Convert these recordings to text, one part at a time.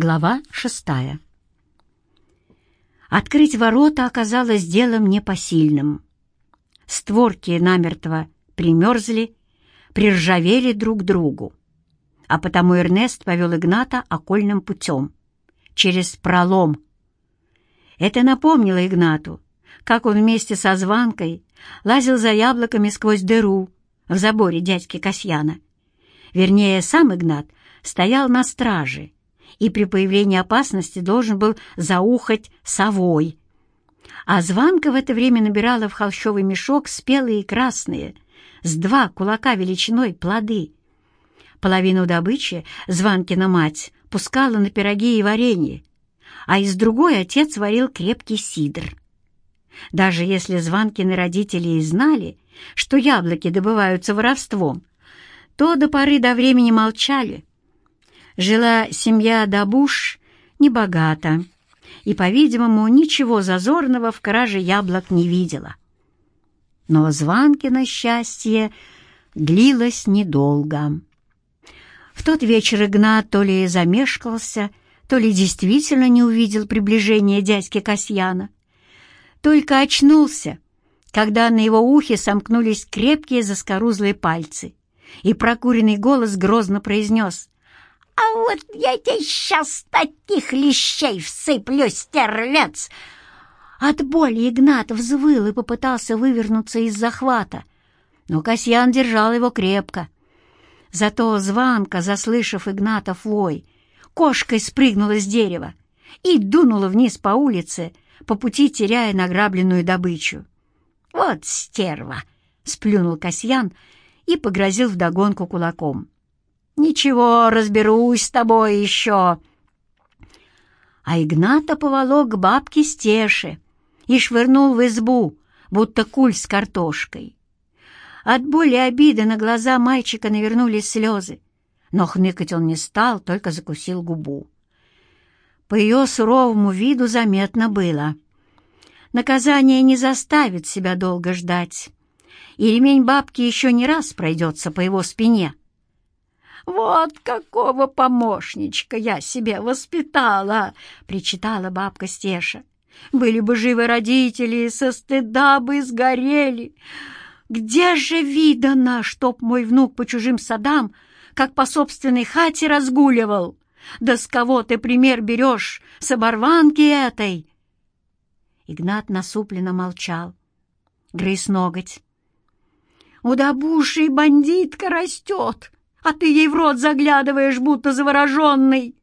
Глава шестая. Открыть ворота оказалось делом непосильным. Створки намертво примерзли, приржавели друг другу. А потому Эрнест повел Игната окольным путем, через пролом. Это напомнило Игнату, как он вместе со звонкой лазил за яблоками сквозь дыру в заборе дядьки Касьяна. Вернее, сам Игнат стоял на страже и при появлении опасности должен был заухать совой. А Званка в это время набирала в холщовый мешок спелые красные, с два кулака величиной плоды. Половину добычи Званкина мать пускала на пироги и варенье, а из другой отец варил крепкий сидр. Даже если Званкины родители и знали, что яблоки добываются воровством, то до поры до времени молчали. Жила семья Дабуш небогато и, по-видимому, ничего зазорного в краже яблок не видела. Но Званкино счастье длилось недолго. В тот вечер Игнат то ли замешкался, то ли действительно не увидел приближения дядьки Касьяна. Только очнулся, когда на его ухе сомкнулись крепкие заскорузлые пальцы, и прокуренный голос грозно произнес «А вот я тебе сейчас таких лещей всыплю, стерлец!» От боли Игнат взвыл и попытался вывернуться из захвата, но Касьян держал его крепко. Зато Званка, заслышав Игнатов вой, кошкой спрыгнула с дерева и дунула вниз по улице, по пути теряя награбленную добычу. «Вот стерва!» — сплюнул Касьян и погрозил вдогонку кулаком. «Ничего, разберусь с тобой еще!» А Игната поволок к бабке Стеше и швырнул в избу, будто куль с картошкой. От боли и обиды на глаза мальчика навернулись слезы, но хныкать он не стал, только закусил губу. По ее суровому виду заметно было. Наказание не заставит себя долго ждать, и ремень бабки еще не раз пройдется по его спине. «Вот какого помощничка я себе воспитала!» — причитала бабка Стеша. «Были бы живы родители, со стыда бы сгорели! Где же видано, чтоб мой внук по чужим садам, как по собственной хате разгуливал?» Да с кого ты пример берешь? С оборванки этой!» Игнат насупленно молчал, грыз ноготь. «У добуши бандитка растет, а ты ей в рот заглядываешь, будто завороженный!»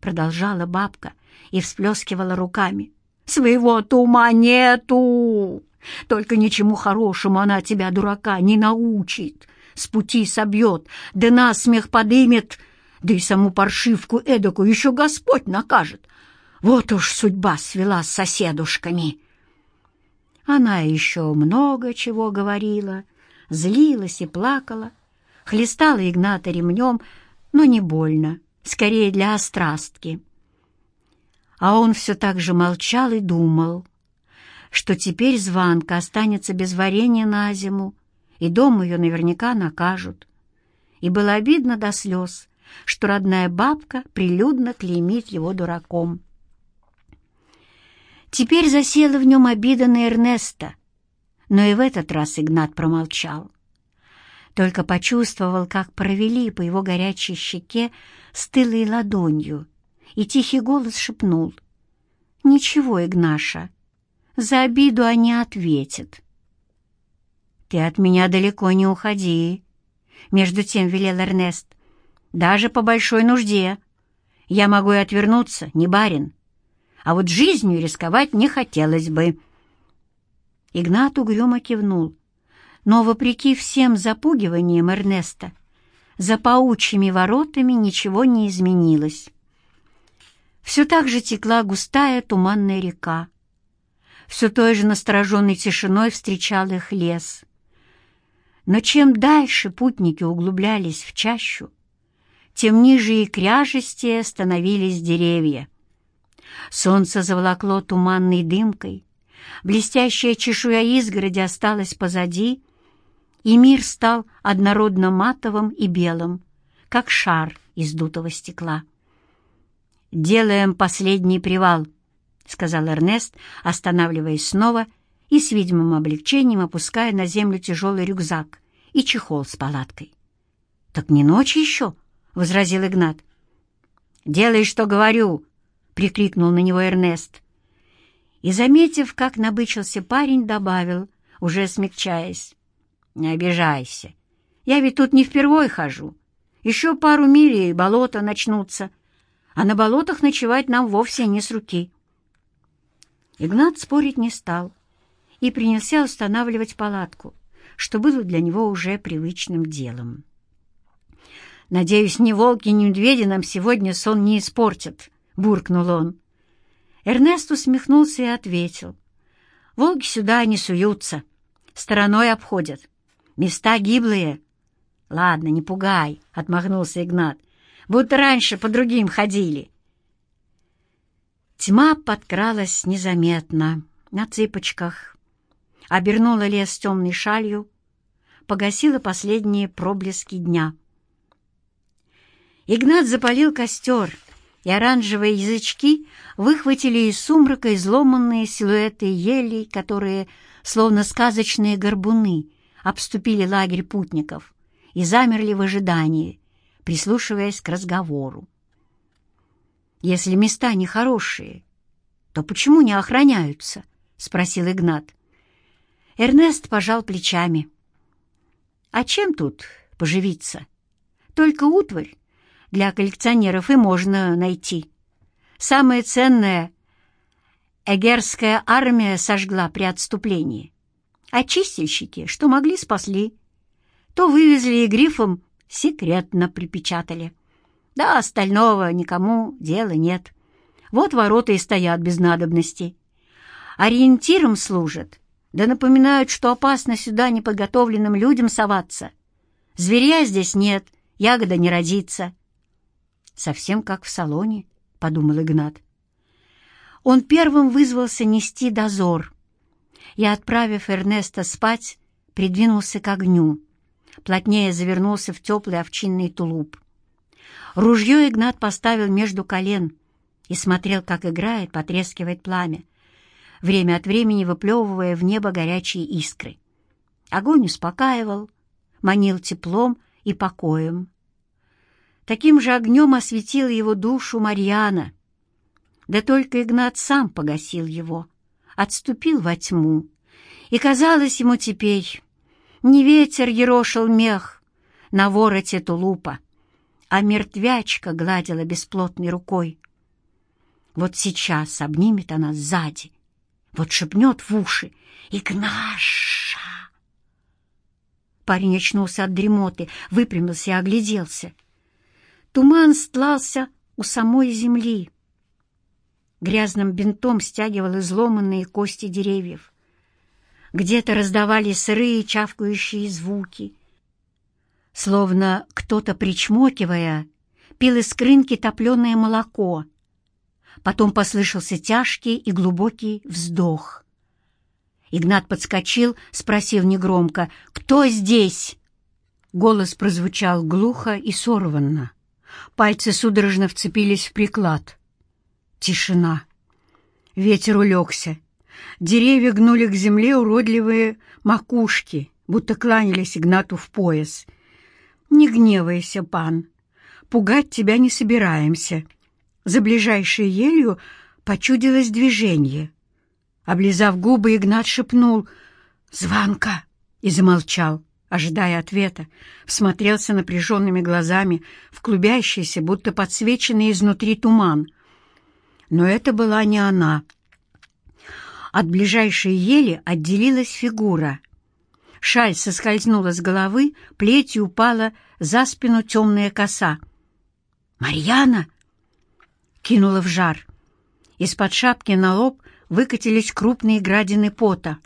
Продолжала бабка и всплескивала руками. «Своего-то ума нету! Только ничему хорошему она тебя, дурака, не научит, с пути собьет, да насмех подымет!» Да и саму паршивку эдакую еще Господь накажет. Вот уж судьба свела с соседушками. Она еще много чего говорила, злилась и плакала, хлестала Игната ремнем, но не больно, скорее для острастки. А он все так же молчал и думал, что теперь Званка останется без варенья на зиму, и дома ее наверняка накажут. И было обидно до слез, что родная бабка прилюдно клеймит его дураком. Теперь засела в нем обида на Эрнеста, но и в этот раз Игнат промолчал. Только почувствовал, как провели по его горячей щеке стылой ладонью, и тихий голос шепнул. «Ничего, Игнаша, за обиду они ответят». «Ты от меня далеко не уходи», — между тем велел Эрнест даже по большой нужде. Я могу и отвернуться, не барин. А вот жизнью рисковать не хотелось бы. Игнат угрюмо кивнул. Но, вопреки всем запугиваниям Эрнеста, за паучьими воротами ничего не изменилось. Все так же текла густая туманная река. Все той же настороженной тишиной встречал их лес. Но чем дальше путники углублялись в чащу, тем ниже и кряжестее становились деревья. Солнце заволокло туманной дымкой, блестящая чешуя изгороди осталась позади, и мир стал однородно матовым и белым, как шар из дутого стекла. делаем последний привал», — сказал Эрнест, останавливаясь снова и с видимым облегчением опуская на землю тяжелый рюкзак и чехол с палаткой. «Так не ночь еще?» — возразил Игнат. «Делай, что говорю!» — прикрикнул на него Эрнест. И, заметив, как набычился парень, добавил, уже смягчаясь. «Не обижайся. Я ведь тут не впервой хожу. Еще пару миль и болота начнутся. А на болотах ночевать нам вовсе не с руки». Игнат спорить не стал и принялся устанавливать палатку, что было для него уже привычным делом. «Надеюсь, ни волки, ни медведи нам сегодня сон не испортят», — буркнул он. Эрнест усмехнулся и ответил. «Волки сюда не суются, стороной обходят. Места гиблые». «Ладно, не пугай», — отмахнулся Игнат. «Будто раньше по другим ходили». Тьма подкралась незаметно, на цыпочках, обернула лес темной шалью, погасила последние проблески дня. Игнат запалил костер, и оранжевые язычки выхватили из сумрака изломанные силуэты елей, которые, словно сказочные горбуны, обступили лагерь путников и замерли в ожидании, прислушиваясь к разговору. «Если места нехорошие, то почему не охраняются?» — спросил Игнат. Эрнест пожал плечами. «А чем тут поживиться? Только утварь для коллекционеров и можно найти. Самое ценное Эгерская армия сожгла при отступлении. А чистильщики, что могли, спасли. То вывезли и грифом секретно припечатали. Да, остального никому дела нет. Вот ворота и стоят без надобности. Ориентиром служат, да напоминают, что опасно сюда неподготовленным людям соваться. Зверя здесь нет, ягода не родится. Совсем как в салоне, — подумал Игнат. Он первым вызвался нести дозор. И, отправив Эрнеста спать, придвинулся к огню, плотнее завернулся в теплый овчинный тулуп. Ружье Игнат поставил между колен и смотрел, как играет, потрескивает пламя, время от времени выплевывая в небо горячие искры. Огонь успокаивал, манил теплом и покоем. Таким же огнем осветила его душу Марьяна. Да только Игнат сам погасил его, отступил во тьму, и казалось ему теперь, не ветер ерошил мех на вороте тулупа, а мертвячка гладила бесплотной рукой. Вот сейчас обнимет она сзади, вот шепнет в уши «Игнаша!» Парень очнулся от дремоты, выпрямился и огляделся. Туман стлался у самой земли. Грязным бинтом стягивал изломанные кости деревьев. Где-то раздавались сырые чавкающие звуки. Словно кто-то, причмокивая, пил из крынки топленое молоко. Потом послышался тяжкий и глубокий вздох. Игнат подскочил, спросил негромко «Кто здесь?» Голос прозвучал глухо и сорванно. Пальцы судорожно вцепились в приклад. Тишина. Ветер улегся. Деревья гнули к земле уродливые макушки, будто кланялись Игнату в пояс. «Не гневайся, пан. Пугать тебя не собираемся». За ближайшей елью почудилось движение. Облизав губы, Игнат шепнул «Звонка!» и замолчал ожидая ответа, всмотрелся напряженными глазами в клубящийся, будто подсвеченный изнутри туман. Но это была не она. От ближайшей ели отделилась фигура. Шаль соскользнула с головы, плетью упала за спину темная коса. «Марьяна!» — кинула в жар. Из-под шапки на лоб выкатились крупные градины пота.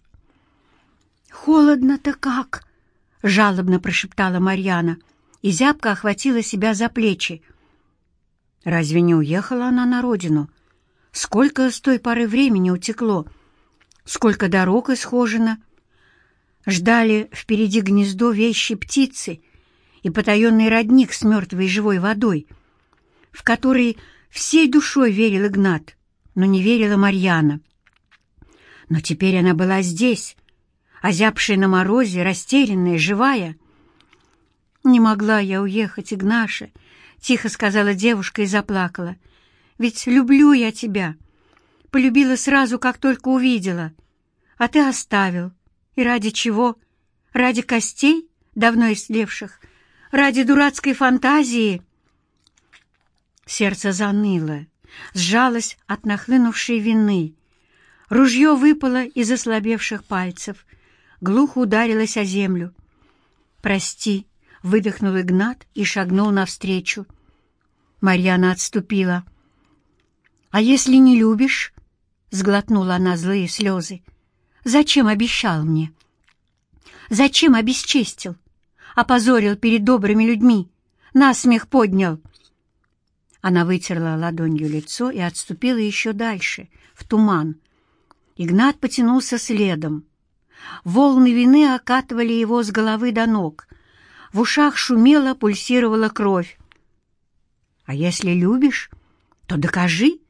«Холодно-то как!» — жалобно прошептала Марьяна, и зябко охватила себя за плечи. Разве не уехала она на родину? Сколько с той поры времени утекло? Сколько дорог исхожено? Ждали впереди гнездо вещи птицы и потаенный родник с мертвой живой водой, в который Всей душой верил Игнат, но не верила Марьяна. Но теперь она была здесь, озябшая на морозе, растерянная, живая. «Не могла я уехать, Игнаша», — тихо сказала девушка и заплакала. «Ведь люблю я тебя. Полюбила сразу, как только увидела. А ты оставил. И ради чего? Ради костей, давно истлевших? Ради дурацкой фантазии?» Сердце заныло, сжалось от нахлынувшей вины. Ружье выпало из ослабевших пальцев, глухо ударилось о землю. «Прости», — выдохнул Игнат и шагнул навстречу. Марьяна отступила. «А если не любишь?» — сглотнула она злые слезы. «Зачем обещал мне? Зачем обесчестил? Опозорил перед добрыми людьми, насмех поднял». Она вытерла ладонью лицо и отступила еще дальше, в туман, Игнат потянулся следом. Волны вины окатывали его с головы до ног. В ушах шумела, пульсировала кровь. «А если любишь, то докажи», —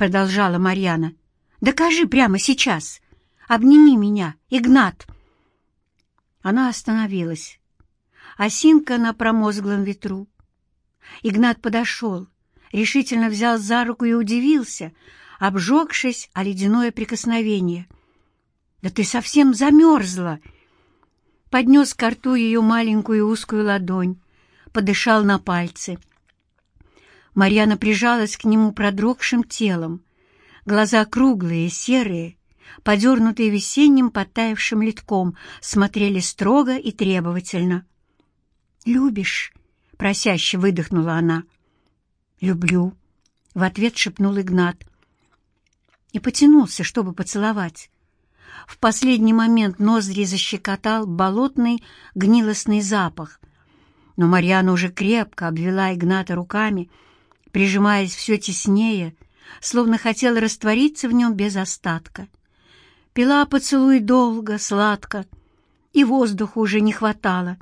продолжала Марьяна. «Докажи прямо сейчас. Обними меня, Игнат». Она остановилась. Осинка на промозглом ветру. Игнат подошел, решительно взял за руку и удивился — обжегшись о ледяное прикосновение. «Да ты совсем замерзла!» Поднес к рту ее маленькую узкую ладонь, подышал на пальцы. Марьяна прижалась к нему продрогшим телом. Глаза круглые, серые, подернутые весенним подтаявшим литком, смотрели строго и требовательно. «Любишь?» — просяще выдохнула она. «Люблю», — в ответ шепнул Игнат и потянулся, чтобы поцеловать. В последний момент ноздри защекотал болотный гнилостный запах. Но Марьяна уже крепко обвела Игната руками, прижимаясь все теснее, словно хотела раствориться в нем без остатка. Пила поцелуй долго, сладко, и воздуха уже не хватало,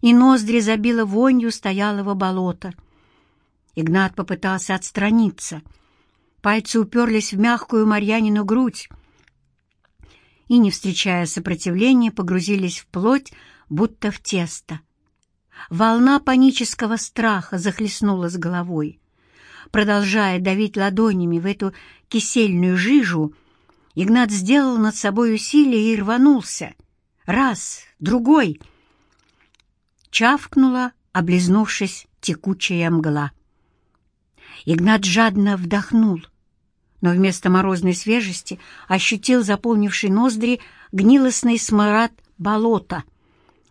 и ноздри забило вонью стоялого болота. Игнат попытался отстраниться — Пальцы уперлись в мягкую Марьянину грудь и, не встречая сопротивления, погрузились в плоть, будто в тесто. Волна панического страха захлестнула с головой. Продолжая давить ладонями в эту кисельную жижу, Игнат сделал над собой усилие и рванулся. Раз, другой. Чавкнула, облизнувшись, текучая мгла. Игнат жадно вдохнул — но вместо морозной свежести ощутил заполнивший ноздри гнилостный смрад болота.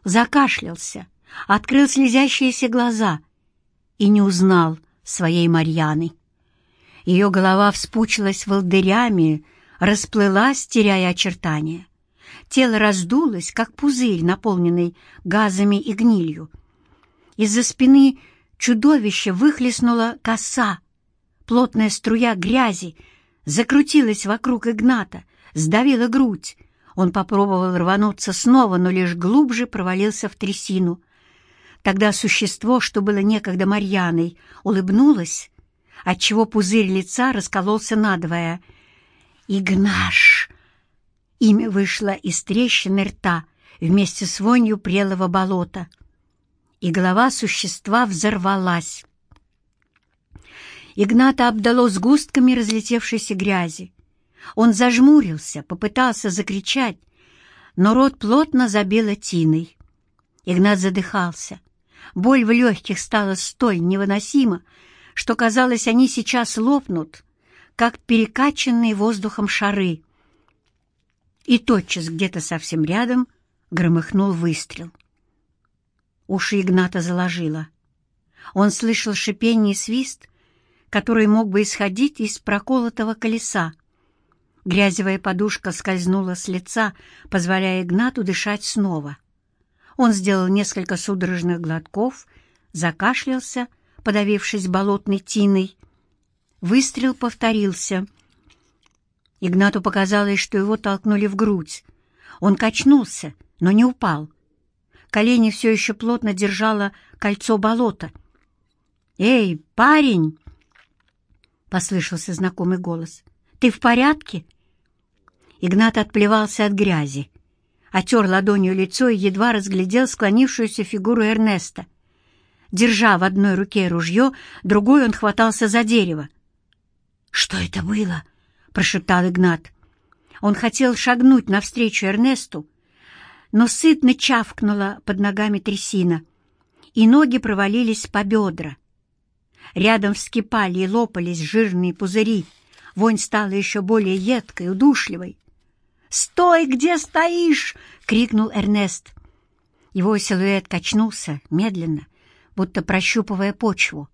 Закашлялся, открыл слезящиеся глаза и не узнал своей Марьяны. Ее голова вспучилась волдырями, расплылась, теряя очертания. Тело раздулось, как пузырь, наполненный газами и гнилью. Из-за спины чудовища выхлестнула коса, плотная струя грязи, закрутилась вокруг Игната, сдавила грудь. Он попробовал рвануться снова, но лишь глубже провалился в трясину. Тогда существо, что было некогда Марьяной, улыбнулось, отчего пузырь лица раскололся надвое. «Игнаш!» Имя вышло из трещины рта вместе с вонью прелого болота, и голова существа взорвалась. Игната обдало сгустками разлетевшейся грязи. Он зажмурился, попытался закричать, но рот плотно забило тиной. Игнат задыхался. Боль в легких стала столь невыносима, что, казалось, они сейчас лопнут, как перекачанные воздухом шары. И тотчас где-то совсем рядом громыхнул выстрел. Уши Игната заложило. Он слышал шипение и свист, который мог бы исходить из проколотого колеса. Грязевая подушка скользнула с лица, позволяя Игнату дышать снова. Он сделал несколько судорожных глотков, закашлялся, подавившись болотной тиной. Выстрел повторился. Игнату показалось, что его толкнули в грудь. Он качнулся, но не упал. Колени все еще плотно держало кольцо болота. «Эй, парень!» послышался знакомый голос. «Ты в порядке?» Игнат отплевался от грязи, отер ладонью лицо и едва разглядел склонившуюся фигуру Эрнеста. Держа в одной руке ружье, другой он хватался за дерево. «Что это было?» — прошептал Игнат. Он хотел шагнуть навстречу Эрнесту, но сытно чавкнула под ногами трясина, и ноги провалились по бедра. Рядом вскипали и лопались жирные пузыри. Вонь стала еще более едкой, удушливой. «Стой, где стоишь!» — крикнул Эрнест. Его силуэт качнулся медленно, будто прощупывая почву.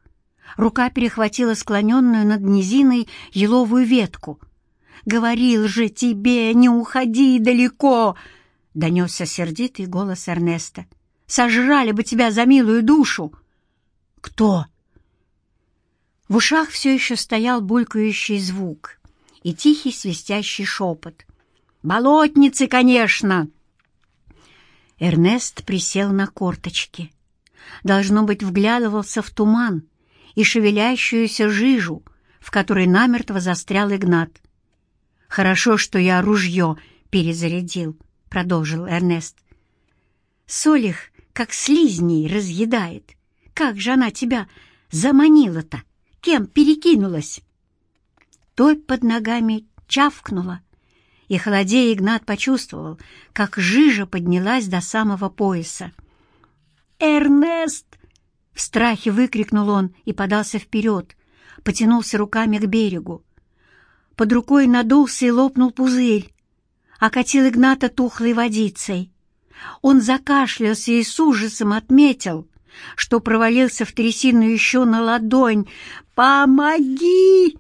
Рука перехватила склоненную над низиной еловую ветку. «Говорил же тебе, не уходи далеко!» — донесся сердитый голос Эрнеста. «Сожрали бы тебя за милую душу!» «Кто?» В ушах все еще стоял булькающий звук и тихий свистящий шепот. «Болотницы, конечно!» Эрнест присел на корточки. Должно быть, вглядывался в туман и шевелящуюся жижу, в которой намертво застрял Игнат. «Хорошо, что я ружье перезарядил», — продолжил Эрнест. «Соль их, как слизней, разъедает. Как же она тебя заманила-то? Кем перекинулась?» Топь под ногами чавкнула, и холодея Игнат почувствовал, как жижа поднялась до самого пояса. «Эрнест!» — в страхе выкрикнул он и подался вперед, потянулся руками к берегу. Под рукой надулся и лопнул пузырь, окатил Игната тухлой водицей. Он закашлялся и с ужасом отметил, что провалился в трясину еще на ладонь. «Помоги!»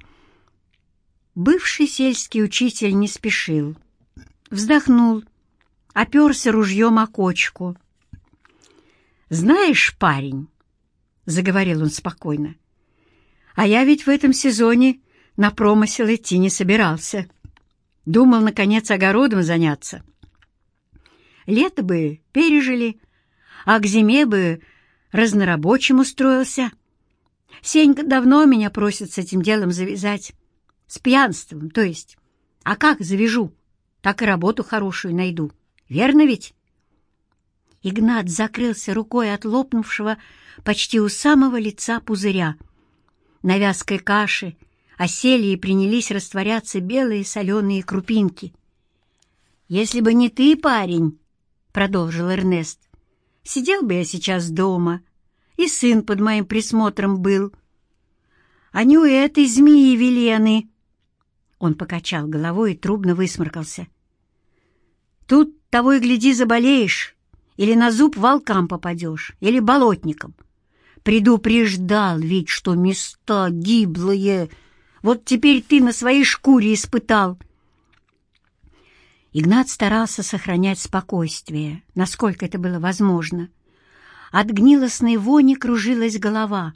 Бывший сельский учитель не спешил. Вздохнул, оперся ружьем о кочку. «Знаешь, парень», — заговорил он спокойно, «а я ведь в этом сезоне на промысел идти не собирался. Думал, наконец, огородом заняться. Лето бы пережили, а к зиме бы разнорабочим устроился. Сенька давно меня просит с этим делом завязать. С пьянством, то есть. А как завяжу, так и работу хорошую найду. Верно ведь? Игнат закрылся рукой от лопнувшего почти у самого лица пузыря. На вязкой каше осели и принялись растворяться белые соленые крупинки. «Если бы не ты, парень», — продолжил Эрнест, — «сидел бы я сейчас дома, и сын под моим присмотром был. А не у этой змеи Велены он покачал головой и трубно высморкался. «Тут того и гляди заболеешь, или на зуб волкам попадешь, или болотникам. Предупреждал ведь, что места гиблые. Вот теперь ты на своей шкуре испытал». Игнат старался сохранять спокойствие, насколько это было возможно. От гнилостной вони кружилась голова,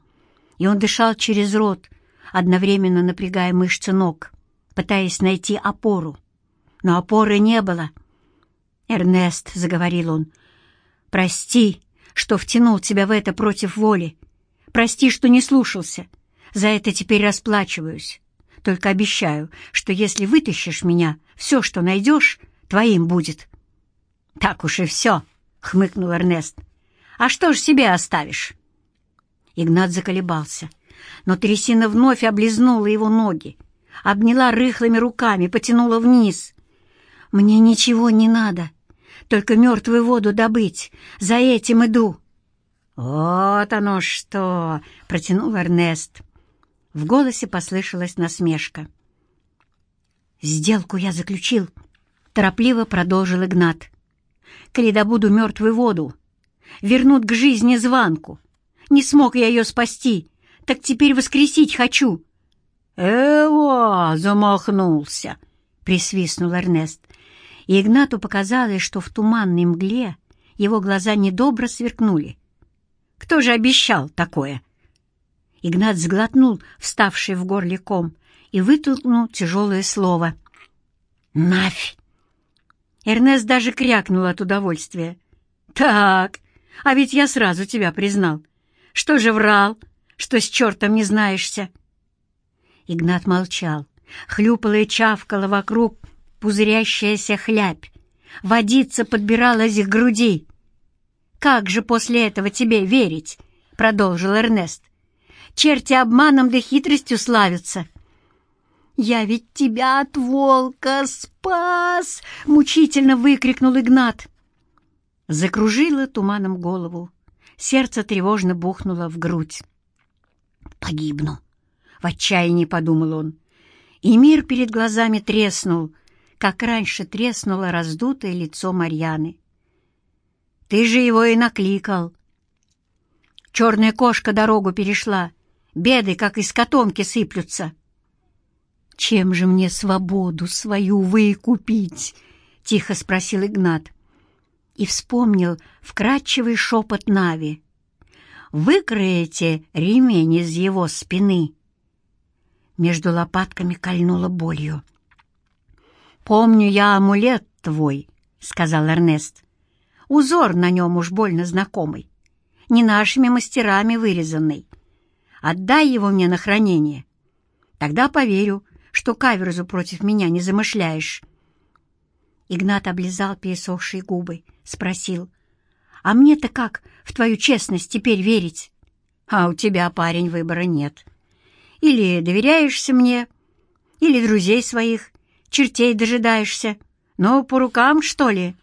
и он дышал через рот, одновременно напрягая мышцы ног пытаясь найти опору. Но опоры не было. «Эрнест», — заговорил он, — «прости, что втянул тебя в это против воли. Прости, что не слушался. За это теперь расплачиваюсь. Только обещаю, что если вытащишь меня, все, что найдешь, твоим будет». «Так уж и все», — хмыкнул Эрнест. «А что ж себе оставишь?» Игнат заколебался, но трясина вновь облизнула его ноги, обняла рыхлыми руками, потянула вниз. «Мне ничего не надо, только мертвую воду добыть. За этим иду». «Вот оно что!» — протянул Эрнест. В голосе послышалась насмешка. «Сделку я заключил», — торопливо продолжил Игнат. «Коли добуду мертвую воду, вернут к жизни званку. Не смог я ее спасти, так теперь воскресить хочу. «Эва!» — замахнулся, — присвистнул Эрнест. И Игнату показалось, что в туманной мгле его глаза недобро сверкнули. «Кто же обещал такое?» Игнат сглотнул вставший в горле ком и вытолкнул тяжелое слово. «Навь!» Эрнест даже крякнул от удовольствия. «Так, а ведь я сразу тебя признал. Что же врал, что с чертом не знаешься?» Игнат молчал. Хлюпала и чавкала вокруг пузырящаяся хлябь. Водица подбиралась к груди. «Как же после этого тебе верить?» — продолжил Эрнест. «Черти обманом да хитростью славятся». «Я ведь тебя от волка спас!» — мучительно выкрикнул Игнат. Закружила туманом голову. Сердце тревожно бухнуло в грудь. «Погибну!» — в отчаянии подумал он. И мир перед глазами треснул, как раньше треснуло раздутое лицо Марьяны. «Ты же его и накликал!» Черная кошка дорогу перешла, беды, как из котомки, сыплются. «Чем же мне свободу свою выкупить?» — тихо спросил Игнат. И вспомнил вкрадчивый шепот Нави. «Выкроете ремень из его спины?» Между лопатками кольнуло болью. «Помню я амулет твой», — сказал Эрнест. «Узор на нем уж больно знакомый, не нашими мастерами вырезанный. Отдай его мне на хранение. Тогда поверю, что каверзу против меня не замышляешь». Игнат облизал пересохшие губы, спросил, «А мне-то как в твою честность теперь верить?» «А у тебя, парень, выбора нет. Или доверяешься мне, или друзей своих, чертей дожидаешься. Но по рукам, что ли?»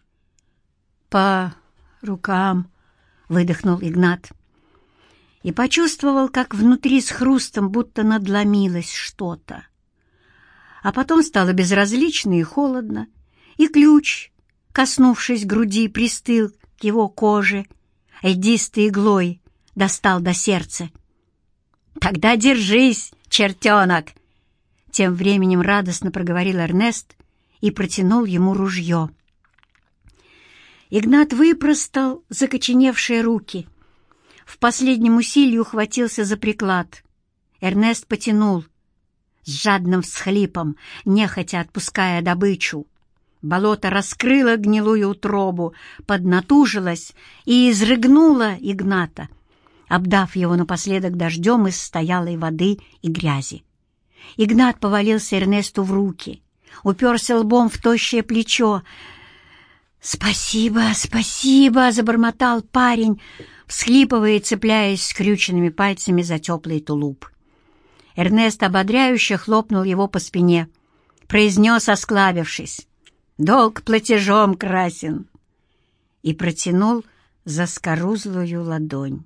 «По рукам», — выдохнул Игнат. И почувствовал, как внутри с хрустом будто надломилось что-то а потом стало безразлично и холодно, и ключ, коснувшись груди, пристыл к его коже, льдистой иглой достал до сердца. «Тогда держись, чертенок!» Тем временем радостно проговорил Эрнест и протянул ему ружье. Игнат выпростал закоченевшие руки. В последнем усилии ухватился за приклад. Эрнест потянул, с жадным всхлипом, нехотя отпуская добычу. Болото раскрыло гнилую утробу, поднатужилось и изрыгнуло Игната, обдав его напоследок дождем из стоялой воды и грязи. Игнат повалился Эрнесту в руки, уперся лбом в тощее плечо. «Спасибо, спасибо!» — забормотал парень, всхлипывая и цепляясь скрюченными пальцами за теплый тулуп. Эрнест ободряюще хлопнул его по спине, произнес, осклабившись, «Долг платежом красен!» и протянул заскорузлую ладонь.